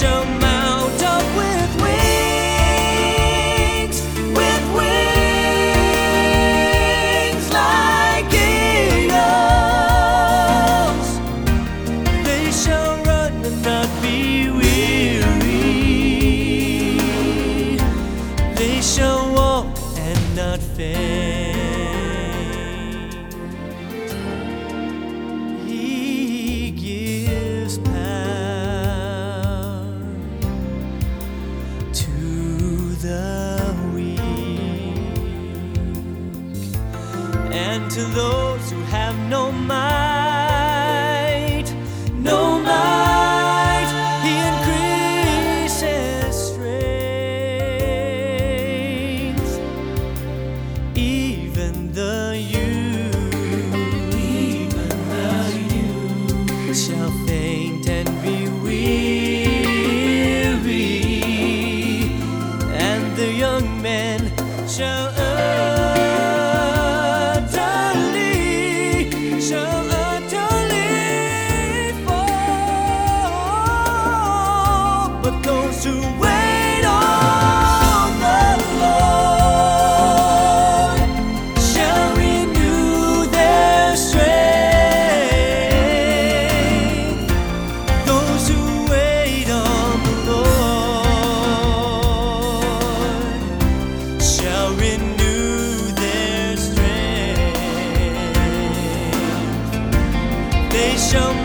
They They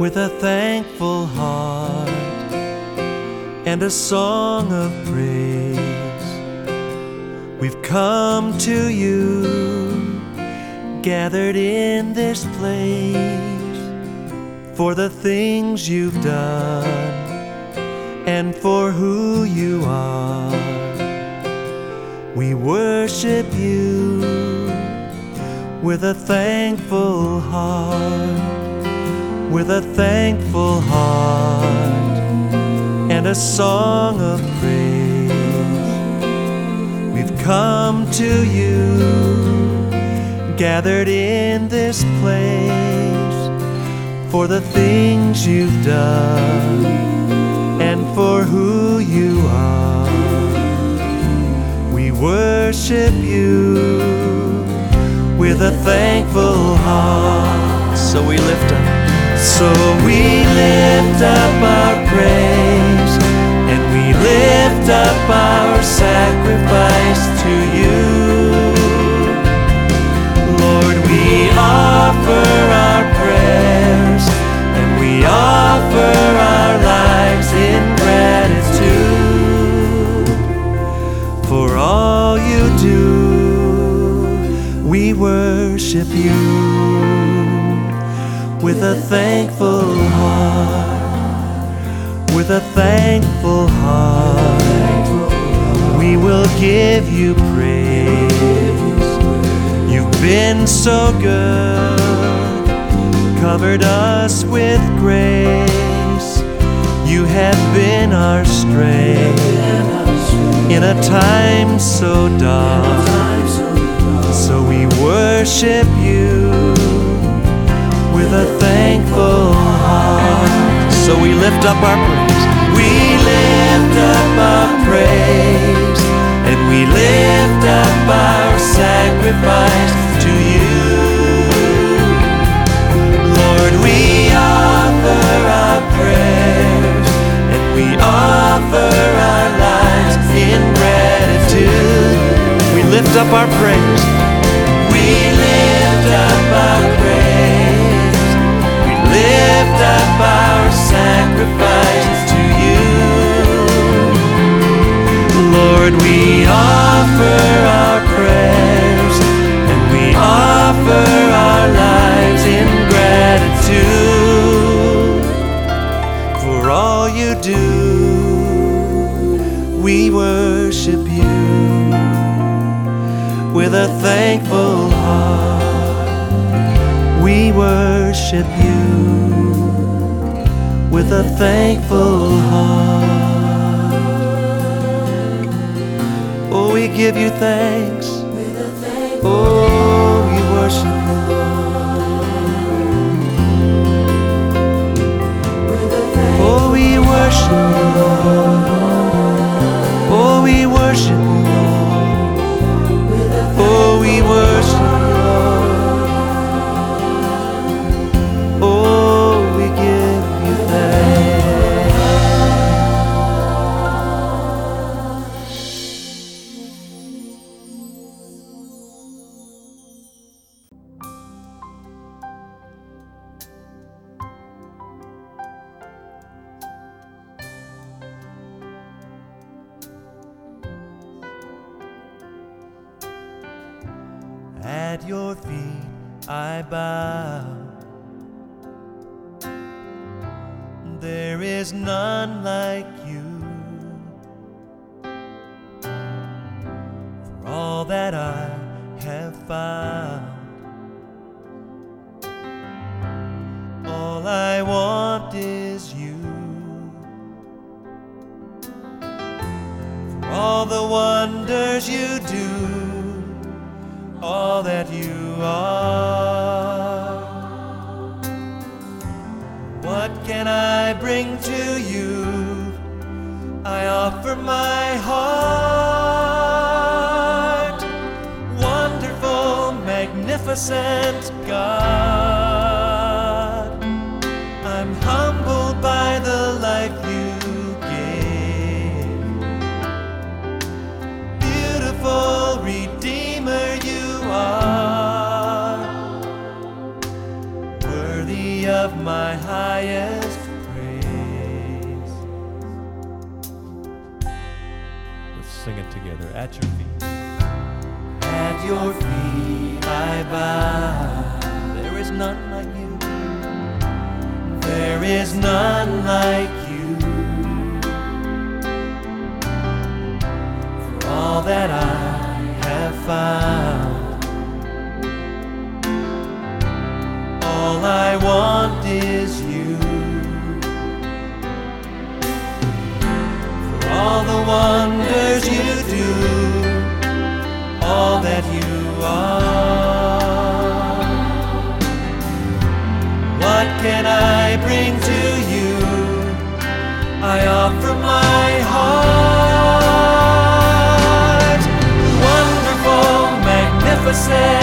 with a thankful heart and a song of praise. We've come to you, gathered in this place for the things you've done and for who you are. We worship you with a thankful heart, with a thankful heart, and a song of praise. We've come to you, gathered in this place for the things you've done and for who you are. We worship you with a thankful heart. So we lift up. So we lift up our praise and we lift up our sacrifice to you. Lord, we offer our prayers and we offer our lives in gratitude for all you do. We worship you with a thankful heart, with a thankful heart. We will give you praise. You've been so good, covered us with grace. You have been our strength in a time so dark. So we worship you with a thankful heart. So we lift up our praise. We lift up our praise and we lift up our sacrifice to you. Lord, we offer our prayers and we offer our lives in gratitude. We lift up our praise. We lift up our our sacrifice to you. Lord, we offer our prayers and we offer our lives in gratitude for all you do. We worship you with a thankful heart. We worship you with a thankful heart. Oh, we give you thanks. Oh, we worship There is none like you. For all that I have found, my heart. Wonderful, magnificent God. I'm humbled by the life you gave beautiful Redeemer you are, worthy of my highest your feet I bow. There is none like you. There is none like you. For all that I have found. All I want is you. For all the wonders you all that you are. What can I bring to you? I offer my heart. Wonderful, magnificent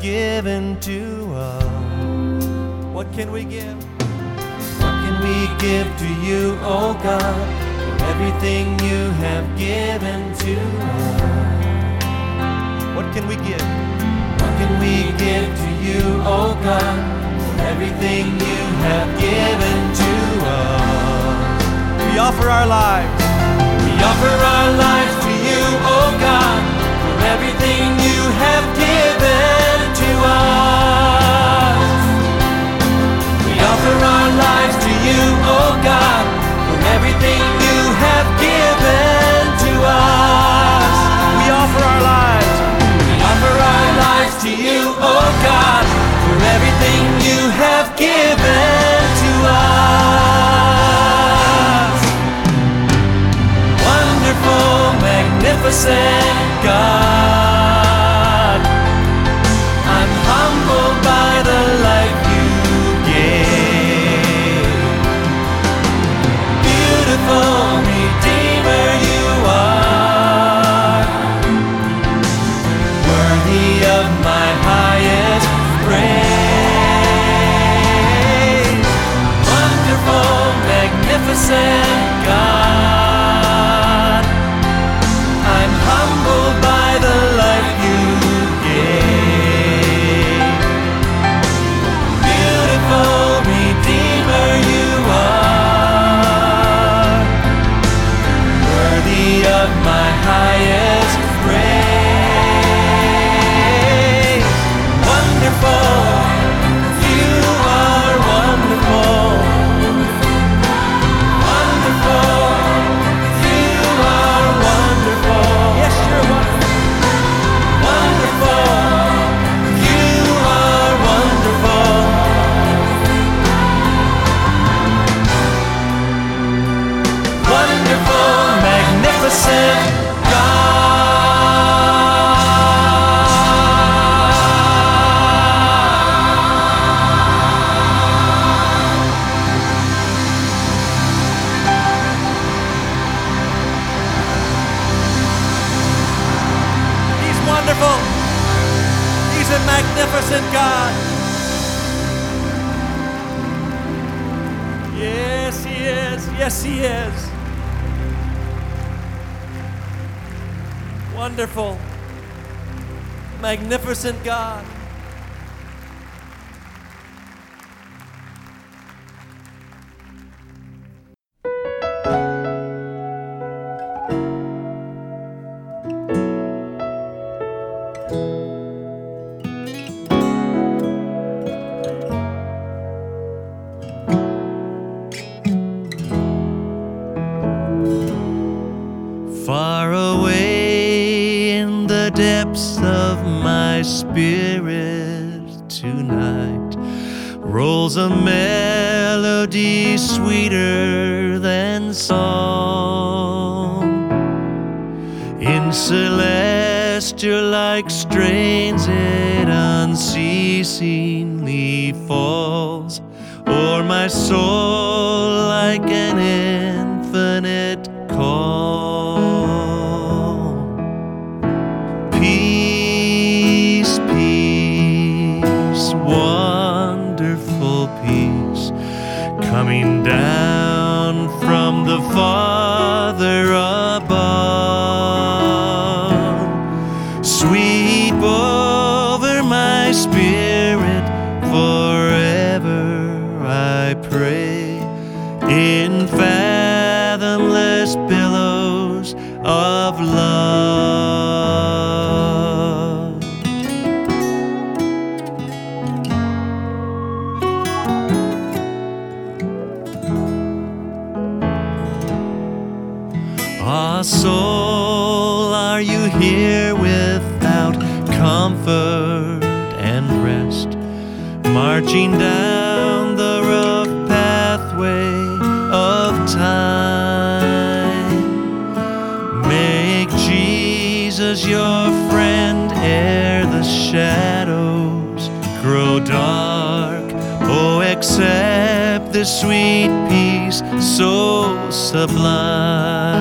given to us? What can we give? What can we give to you, O God, for everything you have given to us? What can we give? What can we give to you, O God, for everything you have given to us? We offer our lives. We offer our lives to you, O God, for everything you have given to us. We offer our lives to you, oh God, for everything you have given to us. We offer our lives. We offer our lives to you, oh God, for everything you have given to us. Wonderful, magnificent God. Yes, He is. Wonderful, magnificent God. Celestial like strains it unceasingly falls. O'er my soul like an infinite soul, are you here without comfort and rest? Marching down the rough pathway of time. Make Jesus your friend ere the shadows grow dark. Oh, accept this sweet peace so sublime.